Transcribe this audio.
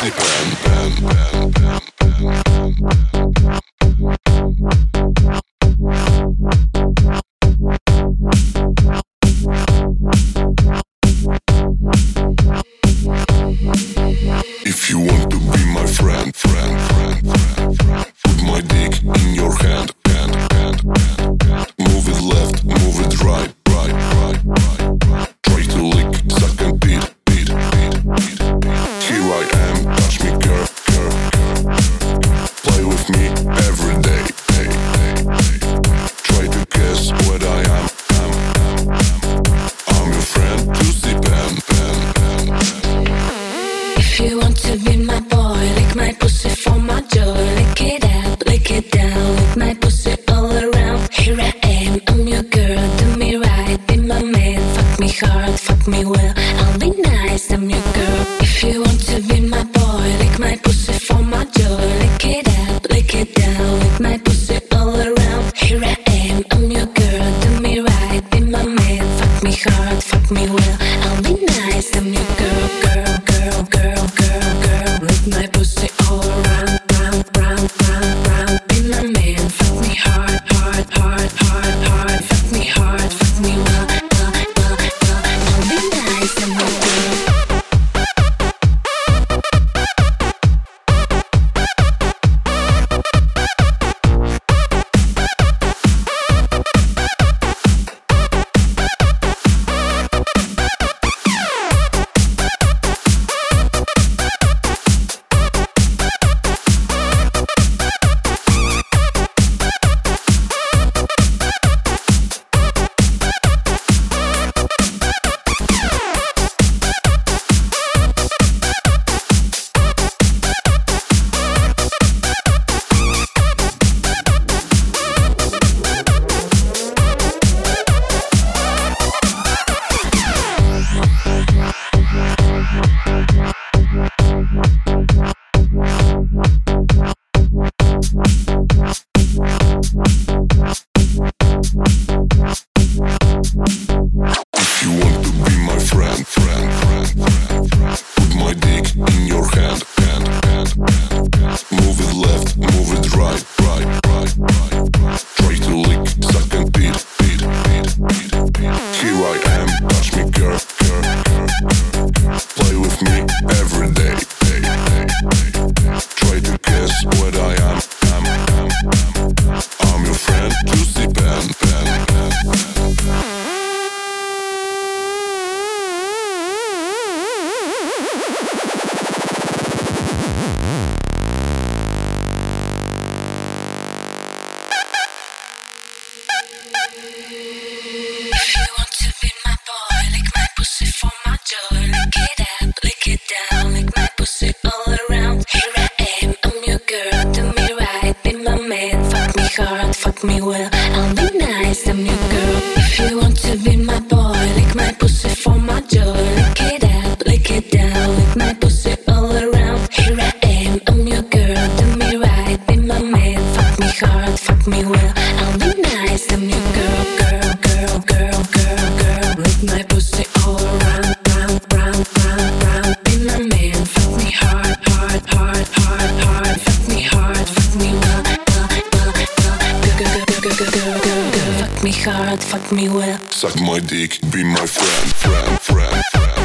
Bam! Bam, bam, bam, I am. Touch me, girl, girl. Play with me every day. Fuck me well. I'll be nice, I'm your girl. If you want to be my boy, lick my pussy for my joy. Lick it up, lick it down, lick my pussy all around. Here I am, I'm your girl. Do me right, be my man. Fuck me hard, fuck me well. I'll be nice, I'm your girl, girl, girl, girl, girl, girl. Lick my pussy all around, round, round, round, round. Be my man. fuck me well. Suck my dick, be my friend, friend, friend, friend.